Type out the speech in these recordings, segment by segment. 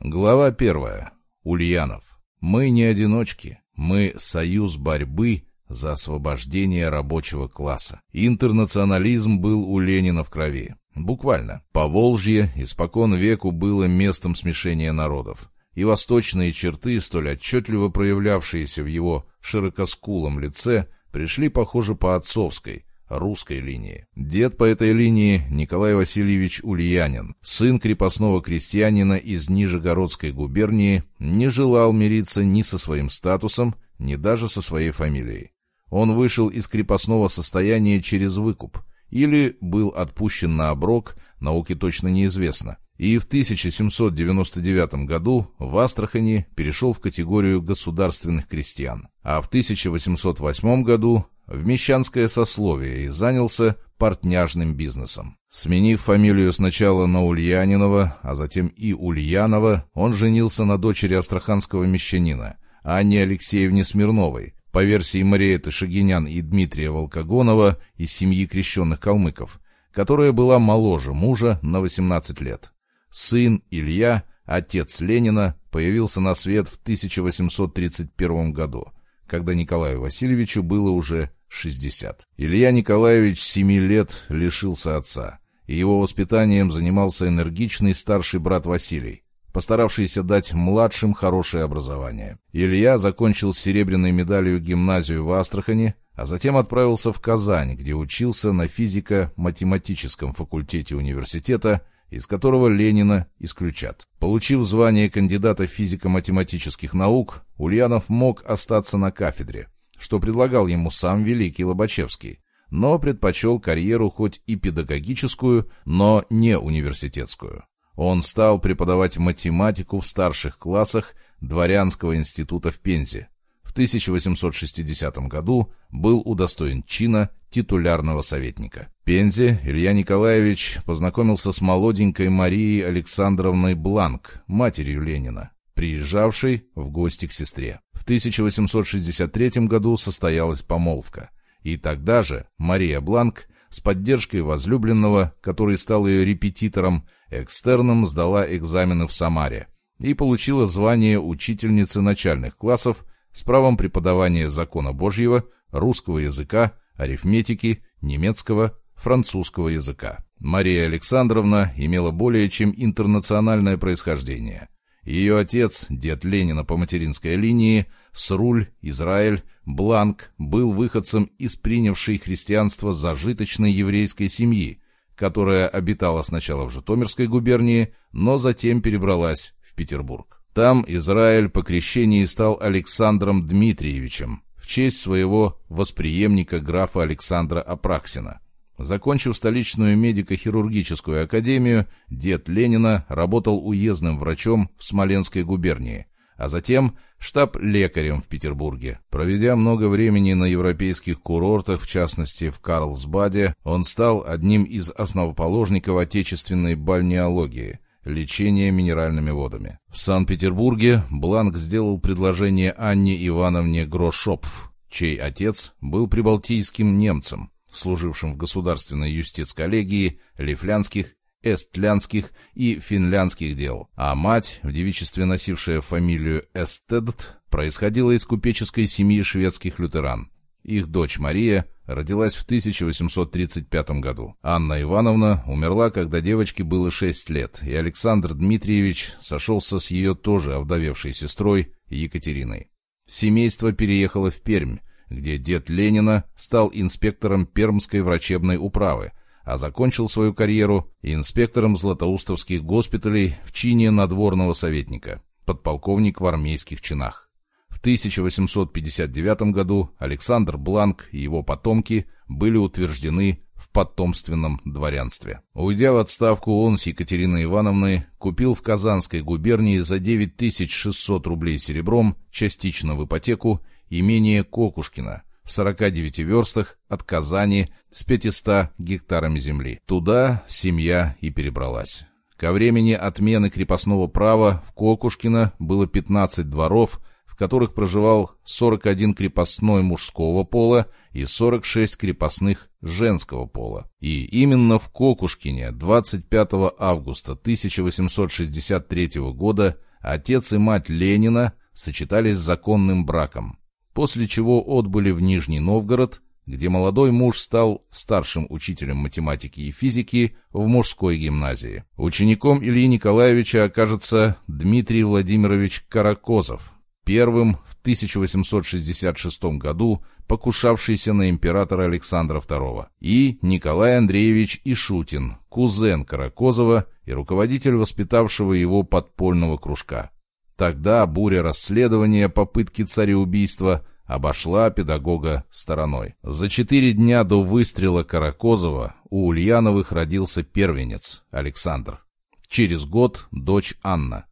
Глава первая. Ульянов. Мы не одиночки. Мы союз борьбы за освобождение рабочего класса. Интернационализм был у Ленина в крови. Буквально. Поволжье испокон веку было местом смешения народов. И восточные черты, столь отчетливо проявлявшиеся в его широкоскулом лице, пришли, похоже, по отцовской, русской линии. Дед по этой линии Николай Васильевич Ульянин, сын крепостного крестьянина из Нижегородской губернии, не желал мириться ни со своим статусом, ни даже со своей фамилией. Он вышел из крепостного состояния через выкуп, или был отпущен на оброк, науке точно неизвестно, и в 1799 году в Астрахани перешел в категорию государственных крестьян, а в 1808 году в мещанское сословие и занялся портняжным бизнесом. Сменив фамилию сначала на Ульянинова, а затем и Ульянова, он женился на дочери астраханского мещанина, Анне Алексеевне Смирновой, по версии Мариэты Шагинян и Дмитрия Волкогонова из семьи крещенных калмыков, которая была моложе мужа на 18 лет. Сын Илья, отец Ленина, появился на свет в 1831 году, когда Николаю Васильевичу было уже 60. Илья Николаевич семи лет лишился отца, и его воспитанием занимался энергичный старший брат Василий, постаравшийся дать младшим хорошее образование. Илья закончил серебряной медалью гимназию в Астрахани, а затем отправился в Казань, где учился на физико-математическом факультете университета, из которого Ленина исключат. Получив звание кандидата физико-математических наук, Ульянов мог остаться на кафедре, что предлагал ему сам великий Лобачевский, но предпочел карьеру хоть и педагогическую, но не университетскую. Он стал преподавать математику в старших классах Дворянского института в Пензе. В 1860 году был удостоен чина титулярного советника. В Пензе Илья Николаевич познакомился с молоденькой Марией Александровной Бланк, матерью Ленина приезжавшей в гости к сестре. В 1863 году состоялась помолвка. И тогда же Мария Бланк с поддержкой возлюбленного, который стал ее репетитором, экстерном сдала экзамены в Самаре и получила звание учительницы начальных классов с правом преподавания закона Божьего, русского языка, арифметики, немецкого, французского языка. Мария Александровна имела более чем интернациональное происхождение – ее отец, дед Ленина по материнской линии, Сруль, Израиль, Бланк, был выходцем из принявшей христианство зажиточной еврейской семьи, которая обитала сначала в Житомирской губернии, но затем перебралась в Петербург. Там Израиль по крещении стал Александром Дмитриевичем в честь своего восприемника графа Александра Апраксина. Закончив столичную медико-хирургическую академию, дед Ленина работал уездным врачом в Смоленской губернии, а затем штаб-лекарем в Петербурге. Проведя много времени на европейских курортах, в частности в Карлсбаде, он стал одним из основоположников отечественной бальнеологии – лечения минеральными водами. В Санкт-Петербурге Бланк сделал предложение Анне Ивановне Грошопф, чей отец был прибалтийским немцем, служившим в государственной юстиц-коллегии лифлянских, эстлянских и финляндских дел, а мать, в девичестве носившая фамилию Эстедт, происходила из купеческой семьи шведских лютеран. Их дочь Мария родилась в 1835 году. Анна Ивановна умерла, когда девочке было 6 лет, и Александр Дмитриевич сошелся с ее тоже овдовевшей сестрой Екатериной. Семейство переехало в Пермь, где дед Ленина стал инспектором Пермской врачебной управы, а закончил свою карьеру инспектором златоустовских госпиталей в чине надворного советника, подполковник в армейских чинах. В 1859 году Александр Бланк и его потомки были утверждены в потомственном дворянстве. Уйдя в отставку, он с Екатериной Ивановной купил в Казанской губернии за 9600 рублей серебром, частично в ипотеку, имение Кокушкина в 49 верстах от Казани с 500 гектарами земли. Туда семья и перебралась. Ко времени отмены крепостного права в Кокушкино было 15 дворов, в которых проживал 41 крепостной мужского пола и 46 крепостных женского пола. И именно в Кокушкине 25 августа 1863 года Отец и мать Ленина сочетались с законным браком, после чего отбыли в Нижний Новгород, где молодой муж стал старшим учителем математики и физики в мужской гимназии. Учеником Ильи Николаевича окажется Дмитрий Владимирович Каракозов, первым в 1866 году покушавшийся на императора Александра II, и Николай Андреевич Ишутин, кузен Каракозова и руководитель воспитавшего его подпольного кружка. Тогда буря расследования попытки цареубийства – обошла педагога стороной. За четыре дня до выстрела Каракозова у Ульяновых родился первенец Александр. Через год дочь Анна.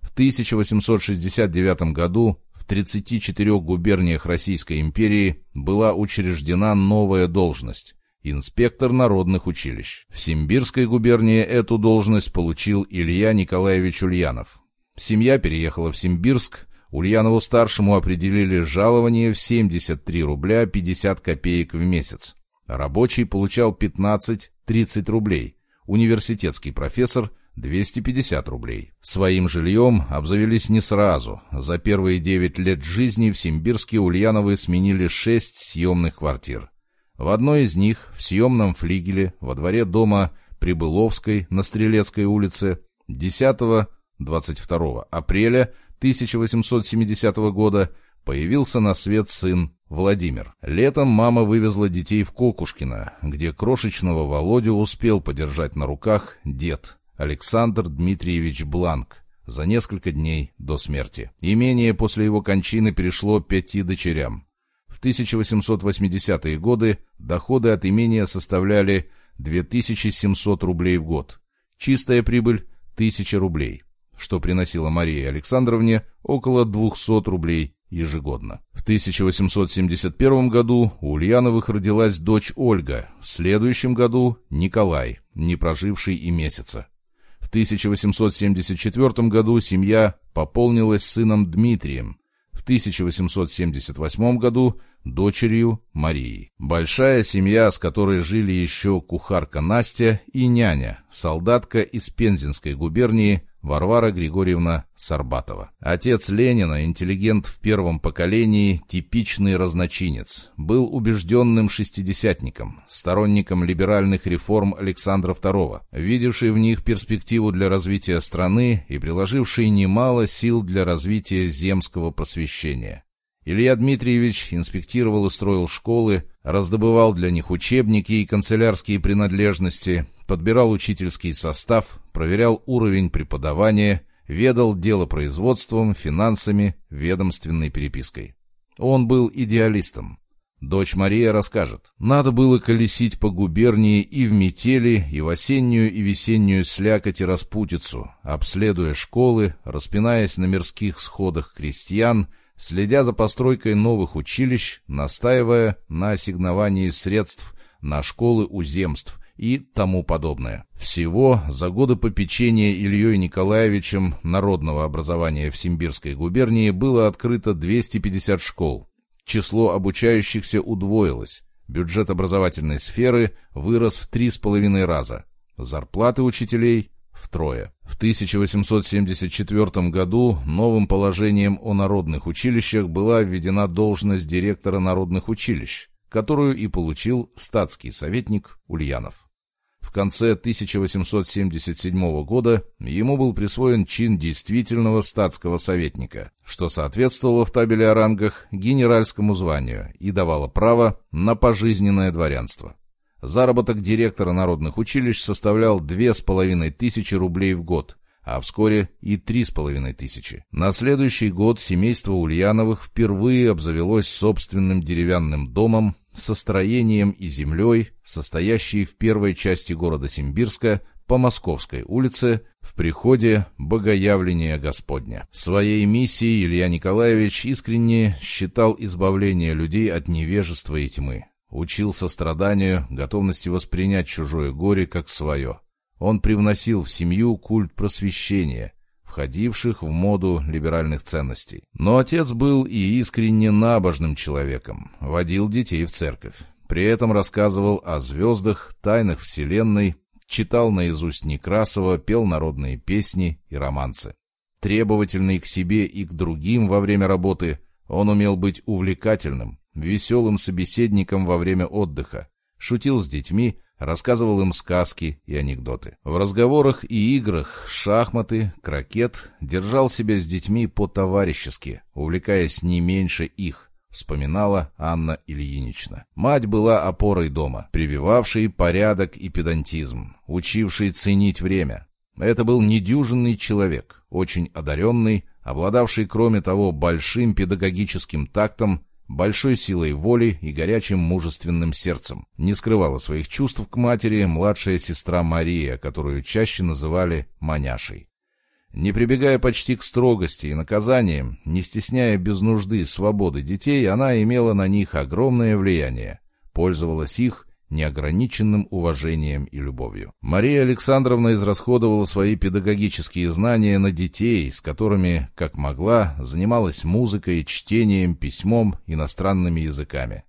В 1869 году в 34 губерниях Российской империи была учреждена новая должность – инспектор народных училищ. В Симбирской губернии эту должность получил Илья Николаевич Ульянов. Семья переехала в Симбирск, Ульянову-старшему определили жалование в 73 рубля 50 копеек в месяц. Рабочий получал 15-30 рублей, университетский профессор – 250 рублей. Своим жильем обзавелись не сразу. За первые 9 лет жизни в Симбирске Ульяновы сменили 6 съемных квартир. В одной из них, в съемном флигеле, во дворе дома Прибыловской на Стрелецкой улице, 10-22 апреля 1870 года появился на свет сын Владимир. Летом мама вывезла детей в Кокушкино, где крошечного Володю успел подержать на руках дед Александр Дмитриевич Бланк за несколько дней до смерти. Имение после его кончины перешло пяти дочерям. В 1880-е годы доходы от имения составляли 2700 рублей в год. Чистая прибыль – 1000 рублей что приносило Марии Александровне около 200 рублей ежегодно. В 1871 году у Ульяновых родилась дочь Ольга, в следующем году Николай, не проживший и месяца. В 1874 году семья пополнилась сыном Дмитрием, в 1878 году дочерью Марией. Большая семья, с которой жили еще кухарка Настя и няня, солдатка из Пензенской губернии, Варвара Григорьевна Сарбатова. Отец Ленина, интеллигент в первом поколении, типичный разночинец, был убежденным шестидесятником, сторонником либеральных реформ Александра II, видевший в них перспективу для развития страны и приложивший немало сил для развития земского просвещения. Илья Дмитриевич инспектировал и строил школы, раздобывал для них учебники и канцелярские принадлежности, подбирал учительский состав, проверял уровень преподавания, ведал делопроизводством, финансами, ведомственной перепиской. Он был идеалистом. Дочь Мария расскажет. Надо было колесить по губернии и в метели, и в осеннюю и весеннюю слякоть и распутицу, обследуя школы, распинаясь на мирских сходах крестьян, следя за постройкой новых училищ, настаивая на ассигновании средств на школы уземств, и тому подобное. Всего за годы попечения Ильей Николаевичем народного образования в Симбирской губернии было открыто 250 школ. Число обучающихся удвоилось. Бюджет образовательной сферы вырос в три с половиной раза. Зарплаты учителей – втрое. В 1874 году новым положением о народных училищах была введена должность директора народных училищ, которую и получил статский советник Ульянов. В конце 1877 года ему был присвоен чин действительного статского советника, что соответствовало в табеле о рангах генеральскому званию и давало право на пожизненное дворянство. Заработок директора народных училищ составлял две с половиной тысячи рублей в год, а вскоре и три с половиной тысячи. На следующий год семейство Ульяновых впервые обзавелось собственным деревянным домом со строением и землей, состоящей в первой части города Симбирска по Московской улице в приходе Богоявления Господня. Своей миссией Илья Николаевич искренне считал избавление людей от невежества и тьмы. Учил состраданию, готовности воспринять чужое горе как свое. Он привносил в семью культ просвещения, входивших в моду либеральных ценностей. Но отец был и искренне набожным человеком, водил детей в церковь. При этом рассказывал о звездах, тайнах Вселенной, читал наизусть Некрасова, пел народные песни и романсы. Требовательный к себе и к другим во время работы, он умел быть увлекательным, веселым собеседником во время отдыха, шутил с детьми, рассказывал им сказки и анекдоты. В разговорах и играх, шахматы, крокет держал себя с детьми по-товарищески, увлекаясь не меньше их, вспоминала Анна Ильинична. Мать была опорой дома, прививавшей порядок и педантизм, учившей ценить время. Это был недюжинный человек, очень одаренный, обладавший, кроме того, большим педагогическим тактом большой силой воли и горячим мужественным сердцем. Не скрывала своих чувств к матери младшая сестра Мария, которую чаще называли «маняшей». Не прибегая почти к строгости и наказаниям, не стесняя без нужды свободы детей, она имела на них огромное влияние, пользовалась их неограниченным уважением и любовью. Мария Александровна израсходовала свои педагогические знания на детей, с которыми, как могла, занималась музыкой, чтением, письмом, иностранными языками.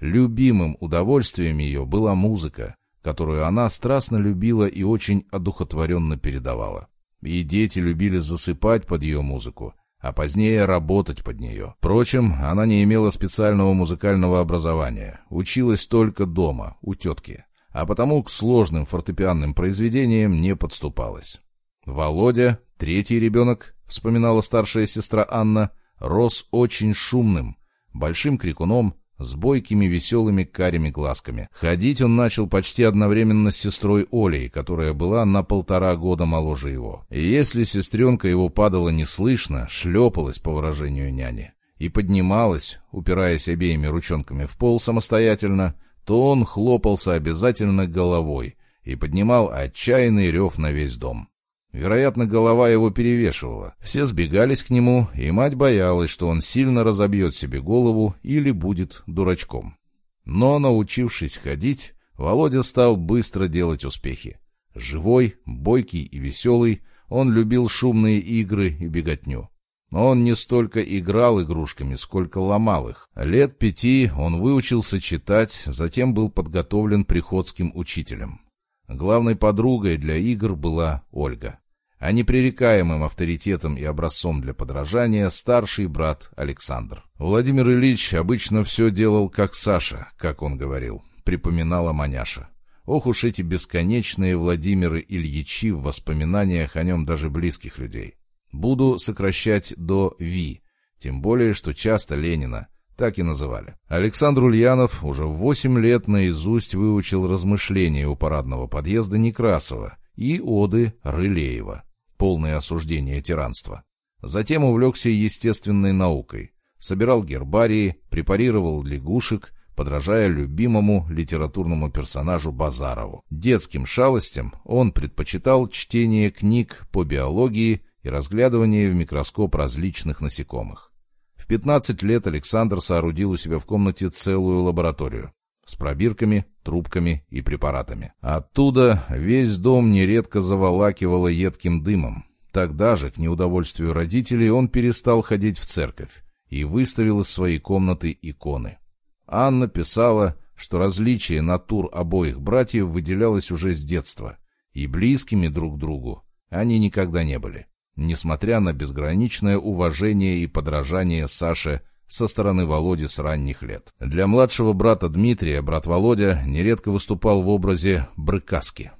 Любимым удовольствием ее была музыка, которую она страстно любила и очень одухотворенно передавала. И дети любили засыпать под ее музыку, а позднее работать под нее. Впрочем, она не имела специального музыкального образования, училась только дома, у тетки, а потому к сложным фортепианным произведениям не подступалась. Володя, третий ребенок, вспоминала старшая сестра Анна, рос очень шумным, большим крикуном, с бойкими веселыми карими глазками. Ходить он начал почти одновременно с сестрой Олей, которая была на полтора года моложе его. И если сестренка его падала неслышно, шлепалась, по выражению няни, и поднималась, упираясь обеими ручонками в пол самостоятельно, то он хлопался обязательно головой и поднимал отчаянный рев на весь дом. Вероятно, голова его перевешивала. Все сбегались к нему, и мать боялась, что он сильно разобьет себе голову или будет дурачком. Но, научившись ходить, Володя стал быстро делать успехи. Живой, бойкий и веселый, он любил шумные игры и беготню. Он не столько играл игрушками, сколько ломал их. Лет пяти он выучился читать, затем был подготовлен приходским учителем. Главной подругой для игр была Ольга а непререкаемым авторитетом и образцом для подражания старший брат Александр. Владимир Ильич обычно все делал как Саша, как он говорил, припоминала Маняша. Ох уж эти бесконечные Владимиры Ильичи в воспоминаниях о нем даже близких людей. Буду сокращать до Ви, тем более, что часто Ленина так и называли. Александр Ульянов уже в восемь лет наизусть выучил размышления у парадного подъезда Некрасова и оды Рылеева полное осуждение тиранства. Затем увлекся естественной наукой, собирал гербарии, препарировал лягушек, подражая любимому литературному персонажу Базарову. Детским шалостям он предпочитал чтение книг по биологии и разглядывание в микроскоп различных насекомых. В 15 лет Александр соорудил у себя в комнате целую лабораторию с пробирками, трубками и препаратами. Оттуда весь дом нередко заволакивало едким дымом. Тогда же, к неудовольствию родителей, он перестал ходить в церковь и выставил из своей комнаты иконы. Анна писала, что различие натур обоих братьев выделялось уже с детства, и близкими друг другу они никогда не были, несмотря на безграничное уважение и подражание Саше со стороны Володи с ранних лет. Для младшего брата Дмитрия брат Володя нередко выступал в образе брыкаски.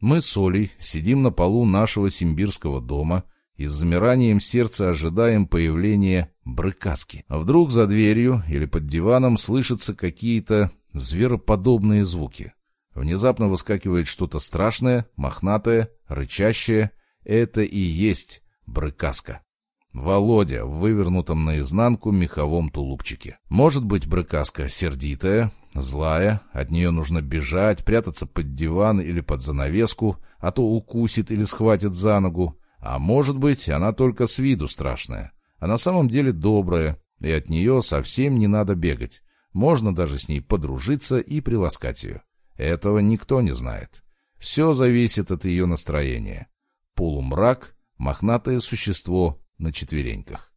Мы с Олей сидим на полу нашего симбирского дома и с замиранием сердца ожидаем появления брыкаски. А вдруг за дверью или под диваном слышатся какие-то звероподобные звуки. Внезапно выскакивает что-то страшное, мохнатое, рычащее. Это и есть брыкаска. Володя в вывернутом наизнанку меховом тулупчике. Может быть, брыкаска сердитая, злая, от нее нужно бежать, прятаться под диван или под занавеску, а то укусит или схватит за ногу. А может быть, она только с виду страшная, а на самом деле добрая, и от нее совсем не надо бегать. Можно даже с ней подружиться и приласкать ее. Этого никто не знает. Все зависит от ее настроения. Полумрак, мохнатое существо, на четвереньках.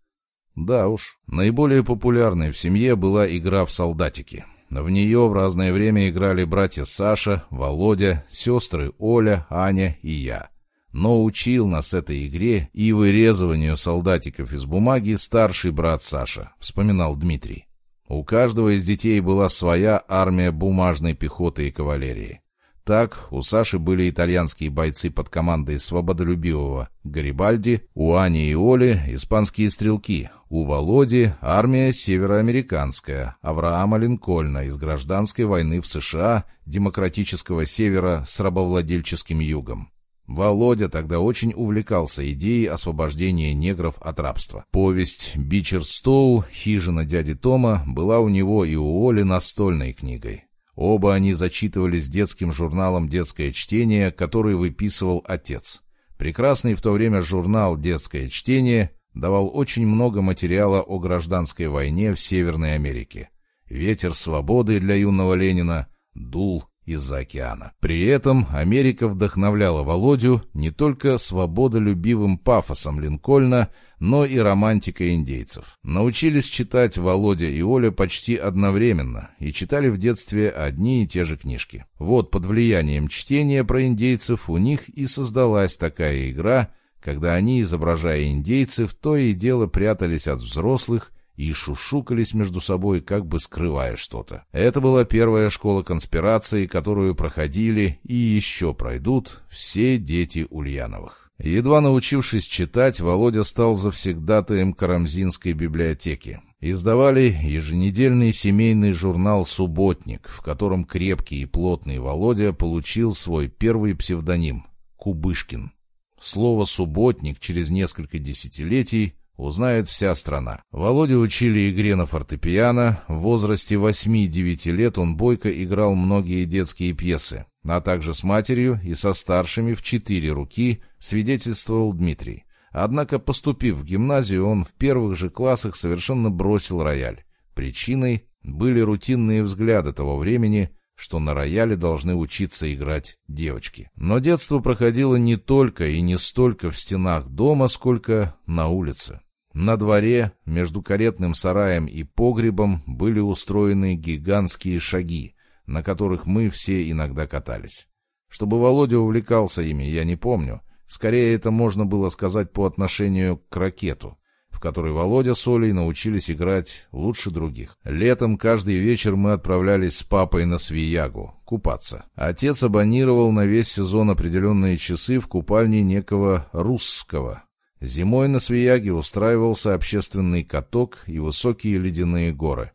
Да уж, наиболее популярной в семье была игра в солдатики. В нее в разное время играли братья Саша, Володя, сестры Оля, Аня и я. Но учил нас этой игре и вырезыванию солдатиков из бумаги старший брат Саша, вспоминал Дмитрий. У каждого из детей была своя армия бумажной пехоты и кавалерии. Так, у Саши были итальянские бойцы под командой свободолюбивого Гарибальди, у Ани и Оли – испанские стрелки, у Володи – армия североамериканская, Авраама Линкольна из гражданской войны в США, демократического севера с рабовладельческим югом. Володя тогда очень увлекался идеей освобождения негров от рабства. Повесть «Бичер Стоу. Хижина дяди Тома» была у него и у Оли настольной книгой. Оба они зачитывались детским журналом «Детское чтение», который выписывал отец. Прекрасный в то время журнал «Детское чтение» давал очень много материала о гражданской войне в Северной Америке. «Ветер свободы» для юного Ленина дул из-за океана. При этом Америка вдохновляла Володю не только свободолюбивым пафосом Линкольна, но и романтикой индейцев. Научились читать Володя и Оля почти одновременно и читали в детстве одни и те же книжки. Вот под влиянием чтения про индейцев у них и создалась такая игра, когда они, изображая индейцев, то и дело прятались от взрослых и шушукались между собой, как бы скрывая что-то. Это была первая школа конспирации, которую проходили и еще пройдут все дети Ульяновых. Едва научившись читать, Володя стал завсегдатаем Карамзинской библиотеки. Издавали еженедельный семейный журнал «Субботник», в котором крепкий и плотный Володя получил свой первый псевдоним — Кубышкин. Слово «субботник» через несколько десятилетий узнает вся страна. Володя учили игре на фортепиано. В возрасте 8-9 лет он бойко играл многие детские пьесы, а также с матерью и со старшими в четыре руки, свидетельствовал Дмитрий. Однако, поступив в гимназию, он в первых же классах совершенно бросил рояль. Причиной были рутинные взгляды того времени, что на рояле должны учиться играть девочки. Но детство проходило не только и не столько в стенах дома, сколько на улице. На дворе, между каретным сараем и погребом, были устроены гигантские шаги, на которых мы все иногда катались. Чтобы Володя увлекался ими, я не помню. Скорее, это можно было сказать по отношению к ракету, в которой Володя с Олей научились играть лучше других. Летом каждый вечер мы отправлялись с папой на Свиягу купаться. Отец абонировал на весь сезон определенные часы в купальне некого русского, Зимой на Свияге устраивался общественный каток и высокие ледяные горы.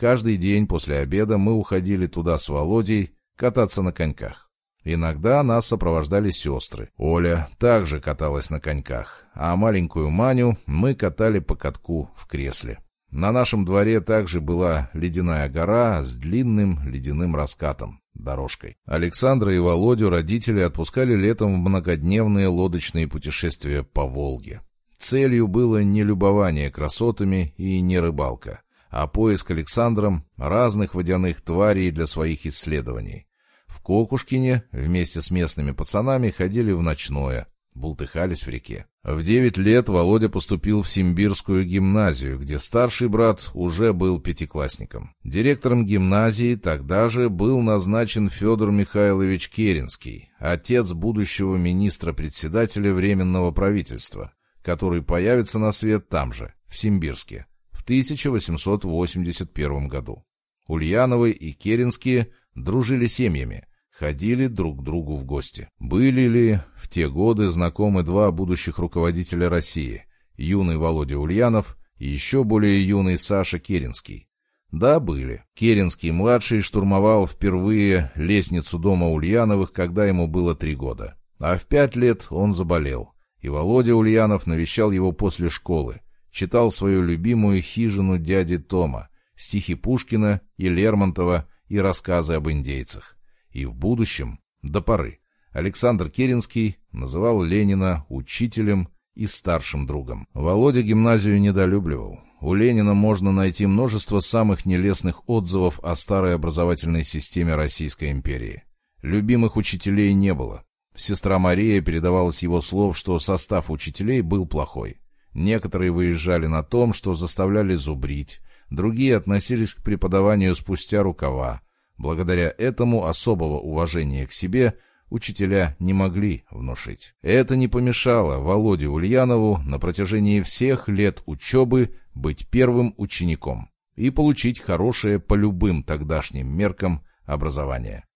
Каждый день после обеда мы уходили туда с Володей кататься на коньках. Иногда нас сопровождали сестры. Оля также каталась на коньках, а маленькую Маню мы катали по катку в кресле. На нашем дворе также была ледяная гора с длинным ледяным раскатом дорожкой. Александра и Володю родители отпускали летом в многодневные лодочные путешествия по Волге. Целью было не любование красотами и не рыбалка, а поиск Александром разных водяных тварей для своих исследований. В Кокушкине вместе с местными пацанами ходили в ночное, бултыхались в реке. В девять лет Володя поступил в Симбирскую гимназию, где старший брат уже был пятиклассником. Директором гимназии тогда же был назначен Федор Михайлович Керенский, отец будущего министра-председателя Временного правительства, который появится на свет там же, в Симбирске, в 1881 году. Ульяновы и Керенские дружили семьями – ходили друг к другу в гости. Были ли в те годы знакомы два будущих руководителя России, юный Володя Ульянов и еще более юный Саша Керенский? Да, были. Керенский-младший штурмовал впервые лестницу дома Ульяновых, когда ему было три года. А в пять лет он заболел, и Володя Ульянов навещал его после школы, читал свою любимую хижину дяди Тома, стихи Пушкина и Лермонтова и рассказы об индейцах и в будущем, до поры, Александр Керенский называл Ленина учителем и старшим другом. Володя гимназию недолюбливал. У Ленина можно найти множество самых нелестных отзывов о старой образовательной системе Российской империи. Любимых учителей не было. Сестра Мария передавала с его слов, что состав учителей был плохой. Некоторые выезжали на том, что заставляли зубрить, другие относились к преподаванию спустя рукава, Благодаря этому особого уважения к себе учителя не могли внушить. Это не помешало Володе Ульянову на протяжении всех лет учебы быть первым учеником и получить хорошее по любым тогдашним меркам образование.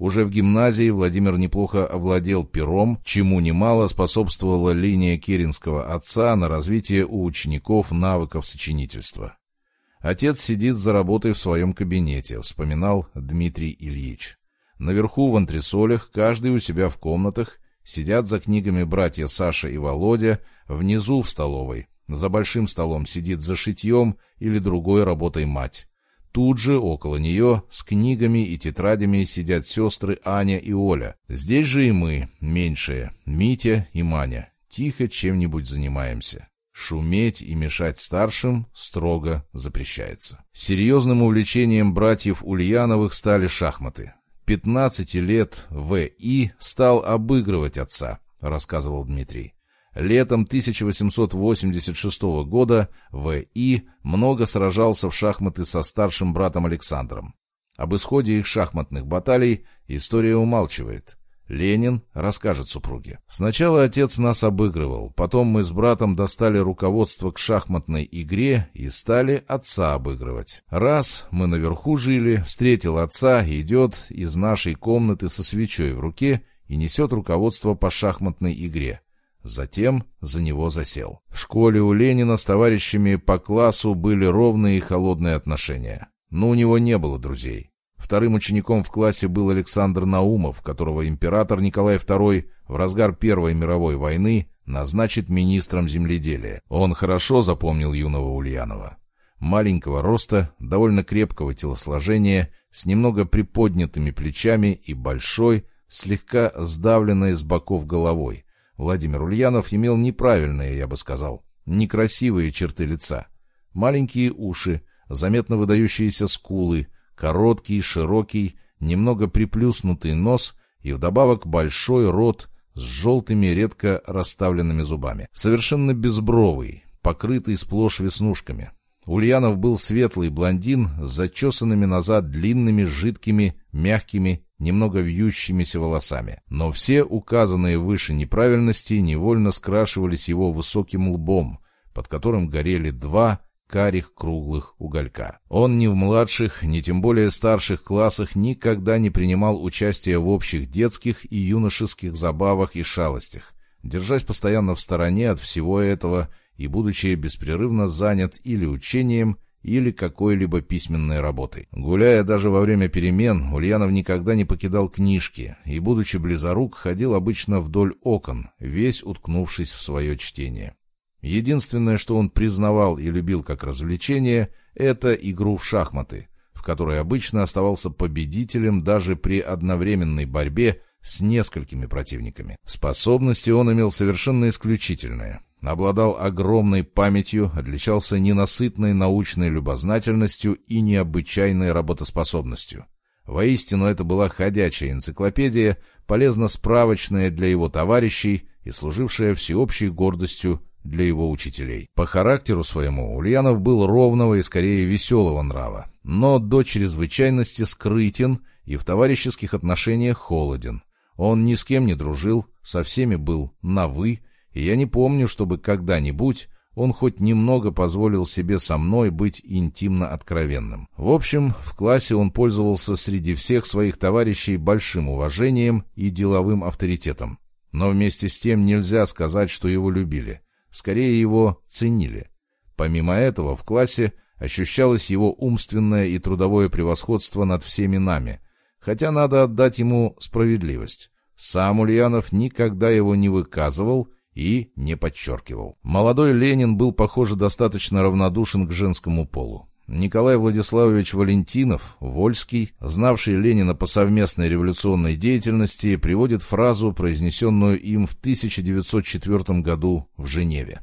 Уже в гимназии Владимир неплохо овладел пером, чему немало способствовала линия Керенского отца на развитие у учеников навыков сочинительства. Отец сидит за работой в своем кабинете, вспоминал Дмитрий Ильич. Наверху в антресолях, каждый у себя в комнатах, сидят за книгами братья Саша и Володя, внизу в столовой. За большим столом сидит за шитьем или другой работой мать. Тут же, около нее, с книгами и тетрадями сидят сестры Аня и Оля. Здесь же и мы, меньшие, Митя и Маня. Тихо чем-нибудь занимаемся. Шуметь и мешать старшим строго запрещается. Серьезным увлечением братьев Ульяновых стали шахматы. 15 лет В.И. стал обыгрывать отца, рассказывал Дмитрий. Летом 1886 года В.И. много сражался в шахматы со старшим братом Александром. Об исходе их шахматных баталий история умалчивает. Ленин расскажет супруге. Сначала отец нас обыгрывал, потом мы с братом достали руководство к шахматной игре и стали отца обыгрывать. Раз мы наверху жили, встретил отца, идет из нашей комнаты со свечой в руке и несет руководство по шахматной игре. Затем за него засел. В школе у Ленина с товарищами по классу были ровные и холодные отношения. Но у него не было друзей. Вторым учеником в классе был Александр Наумов, которого император Николай II в разгар Первой мировой войны назначит министром земледелия. Он хорошо запомнил юного Ульянова. Маленького роста, довольно крепкого телосложения, с немного приподнятыми плечами и большой, слегка сдавленной с боков головой – Владимир Ульянов имел неправильные, я бы сказал, некрасивые черты лица. Маленькие уши, заметно выдающиеся скулы, короткий, широкий, немного приплюснутый нос и вдобавок большой рот с желтыми, редко расставленными зубами. Совершенно безбровый, покрытый сплошь веснушками. Ульянов был светлый блондин с зачесанными назад длинными, жидкими, мягкими немного вьющимися волосами. Но все указанные выше неправильности невольно скрашивались его высоким лбом, под которым горели два карих круглых уголька. Он ни в младших, ни тем более старших классах никогда не принимал участия в общих детских и юношеских забавах и шалостях, держась постоянно в стороне от всего этого и будучи беспрерывно занят или учением, или какой-либо письменной работой. Гуляя даже во время перемен, Ульянов никогда не покидал книжки и, будучи близорук, ходил обычно вдоль окон, весь уткнувшись в свое чтение. Единственное, что он признавал и любил как развлечение, это игру в шахматы, в которой обычно оставался победителем даже при одновременной борьбе с несколькими противниками. Способности он имел совершенно исключительные обладал огромной памятью, отличался ненасытной научной любознательностью и необычайной работоспособностью. Воистину, это была ходячая энциклопедия, полезно справочная для его товарищей и служившая всеобщей гордостью для его учителей. По характеру своему Ульянов был ровного и скорее веселого нрава, но до чрезвычайности скрытен и в товарищеских отношениях холоден. Он ни с кем не дружил, со всеми был на «вы», и я не помню, чтобы когда-нибудь он хоть немного позволил себе со мной быть интимно откровенным. В общем, в классе он пользовался среди всех своих товарищей большим уважением и деловым авторитетом. Но вместе с тем нельзя сказать, что его любили. Скорее, его ценили. Помимо этого, в классе ощущалось его умственное и трудовое превосходство над всеми нами, хотя надо отдать ему справедливость. Сам Ульянов никогда его не выказывал и не подчеркивал. Молодой Ленин был, похоже, достаточно равнодушен к женскому полу. Николай Владиславович Валентинов, Вольский, знавший Ленина по совместной революционной деятельности, приводит фразу, произнесенную им в 1904 году в Женеве.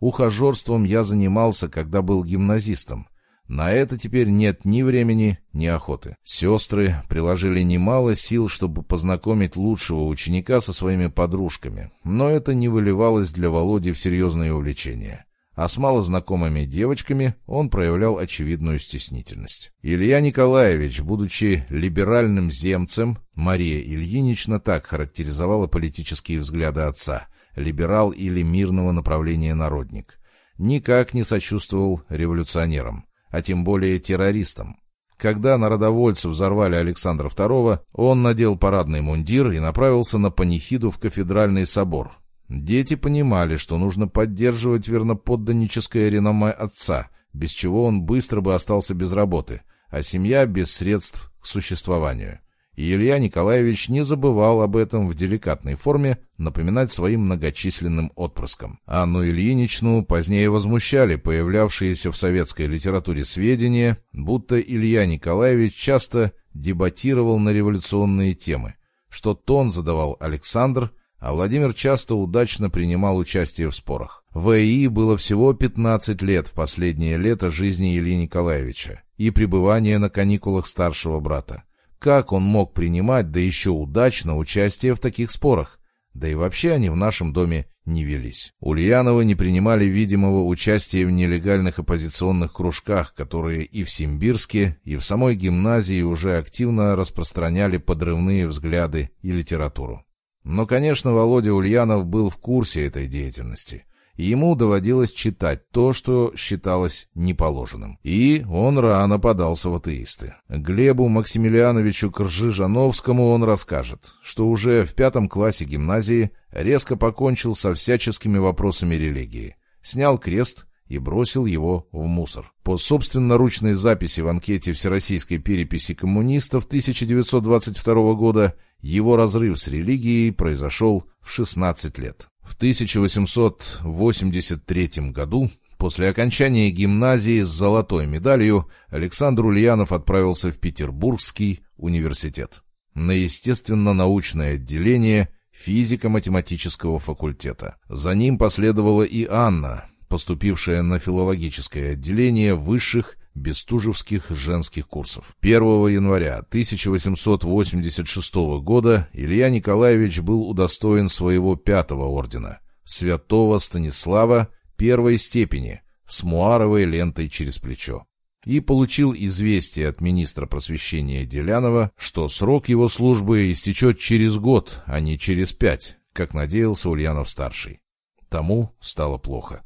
«Ухажерством я занимался, когда был гимназистом. На это теперь нет ни времени, ни охоты. Сестры приложили немало сил, чтобы познакомить лучшего ученика со своими подружками, но это не выливалось для Володи в серьезное увлечение. а с малознакомыми девочками он проявлял очевидную стеснительность. Илья Николаевич, будучи либеральным земцем, Мария Ильинична так характеризовала политические взгляды отца, либерал или мирного направления народник, никак не сочувствовал революционерам, а тем более террористам. Когда народовольцы взорвали Александра II, он надел парадный мундир и направился на панихиду в кафедральный собор, Дети понимали, что нужно поддерживать верноподданническое реноме отца, без чего он быстро бы остался без работы, а семья без средств к существованию. И Илья Николаевич не забывал об этом в деликатной форме напоминать своим многочисленным отпрыскам. Анну Ильиничну позднее возмущали появлявшиеся в советской литературе сведения, будто Илья Николаевич часто дебатировал на революционные темы, что тон задавал Александр – а Владимир часто удачно принимал участие в спорах. В ИИ было всего 15 лет в последнее лето жизни Ильи Николаевича и пребывания на каникулах старшего брата. Как он мог принимать, да еще удачно, участие в таких спорах? Да и вообще они в нашем доме не велись. Ульяновы не принимали видимого участия в нелегальных оппозиционных кружках, которые и в Симбирске, и в самой гимназии уже активно распространяли подрывные взгляды и литературу. Но, конечно, Володя Ульянов был в курсе этой деятельности. И ему доводилось читать то, что считалось неположенным. И он рано подался в атеисты. Глебу Максимилиановичу Кржижановскому он расскажет, что уже в пятом классе гимназии резко покончил со всяческими вопросами религии. Снял крест и бросил его в мусор. По собственноручной записи в анкете Всероссийской переписи коммунистов 1922 года его разрыв с религией произошел в 16 лет. В 1883 году, после окончания гимназии с золотой медалью, Александр Ульянов отправился в Петербургский университет на естественно-научное отделение физико-математического факультета. За ним последовала и Анна, поступившая на филологическое отделение высших Бестужевских женских курсов. 1 января 1886 года Илья Николаевич был удостоен своего пятого ордена Святого Станислава первой степени с муаровой лентой через плечо и получил известие от министра просвещения Делянова, что срок его службы истечет через год, а не через пять, как надеялся Ульянов-старший. Тому стало плохо.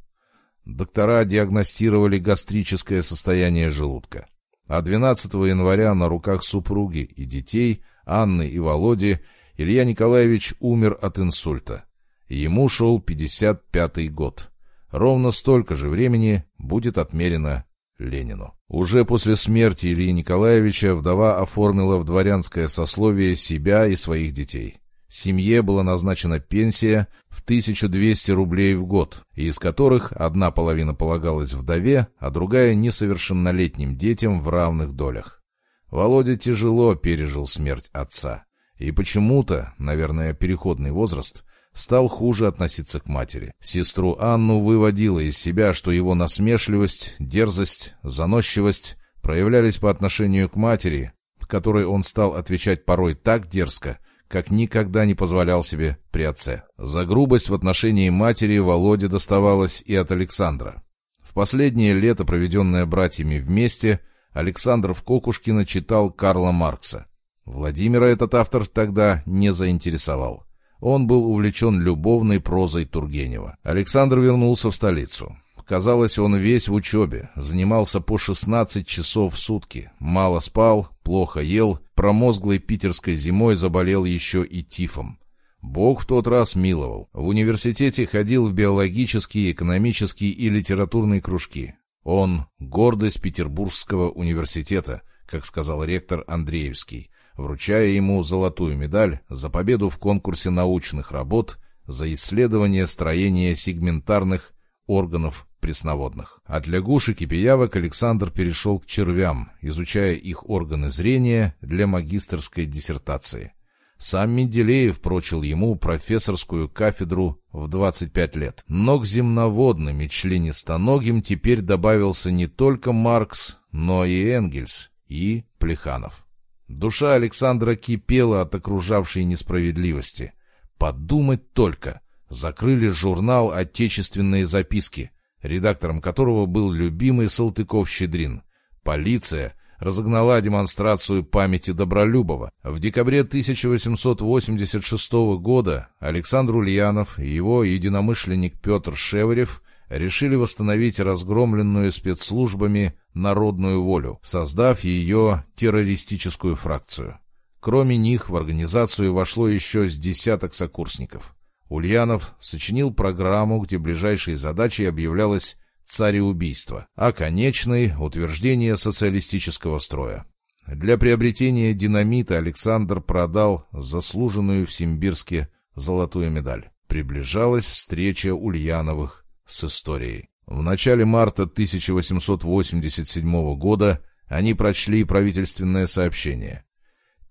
Доктора диагностировали гастрическое состояние желудка. А 12 января на руках супруги и детей, Анны и Володи, Илья Николаевич умер от инсульта. Ему шел 55-й год. Ровно столько же времени будет отмерено Ленину. Уже после смерти Ильи Николаевича вдова оформила в дворянское сословие себя и своих детей. Семье была назначена пенсия в 1200 рублей в год, из которых одна половина полагалась вдове, а другая несовершеннолетним детям в равных долях. Володя тяжело пережил смерть отца. И почему-то, наверное, переходный возраст, стал хуже относиться к матери. Сестру Анну выводила из себя, что его насмешливость, дерзость, заносчивость проявлялись по отношению к матери, которой он стал отвечать порой так дерзко, как никогда не позволял себе при отце. За грубость в отношении матери Володе доставалось и от Александра. В последнее лето, проведенное братьями вместе, Александр в Кокушкино читал Карла Маркса. Владимира этот автор тогда не заинтересовал. Он был увлечен любовной прозой Тургенева. Александр вернулся в столицу. Казалось, он весь в учебе, занимался по 16 часов в сутки, мало спал, плохо ел, промозглой питерской зимой заболел еще и тифом. Бог в тот раз миловал. В университете ходил в биологические, экономические и литературные кружки. Он — гордость Петербургского университета, как сказал ректор Андреевский, вручая ему золотую медаль за победу в конкурсе научных работ за исследование строения сегментарных органов пресноводных. От лягушек и пиявок Александр перешел к червям, изучая их органы зрения для магистрской диссертации. Сам Менделеев прочил ему профессорскую кафедру в 25 лет. Но к земноводным и членистоногим теперь добавился не только Маркс, но и Энгельс и Плеханов. Душа Александра кипела от окружавшей несправедливости. Подумать только! Закрыли журнал «Отечественные записки», редактором которого был любимый Салтыков-Щедрин. Полиция разогнала демонстрацию памяти Добролюбова. В декабре 1886 года Александр Ульянов и его единомышленник Петр Шеварев решили восстановить разгромленную спецслужбами народную волю, создав ее террористическую фракцию. Кроме них в организацию вошло еще с десяток сокурсников. Ульянов сочинил программу, где ближайшей задачей объявлялось цареубийство, а конечной — утверждение социалистического строя. Для приобретения динамита Александр продал заслуженную в Симбирске золотую медаль. Приближалась встреча Ульяновых с историей. В начале марта 1887 года они прочли правительственное сообщение.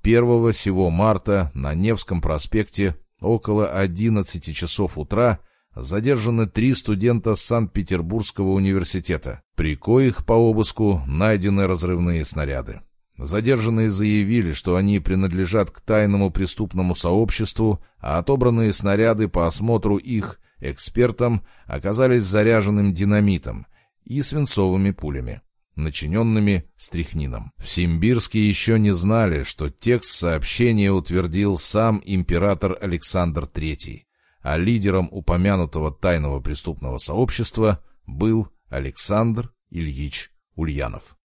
1 сего марта на Невском проспекте около 11 часов утра задержаны три студента Санкт-Петербургского университета, при коих по обыску найдены разрывные снаряды. Задержанные заявили, что они принадлежат к тайному преступному сообществу, а отобранные снаряды по осмотру их экспертам оказались заряженным динамитом и свинцовыми пулями, начиненными стрихнином. В Симбирске еще не знали, что текст сообщения утвердил сам император Александр III а лидером упомянутого тайного преступного сообщества был Александр Ильич Ульянов.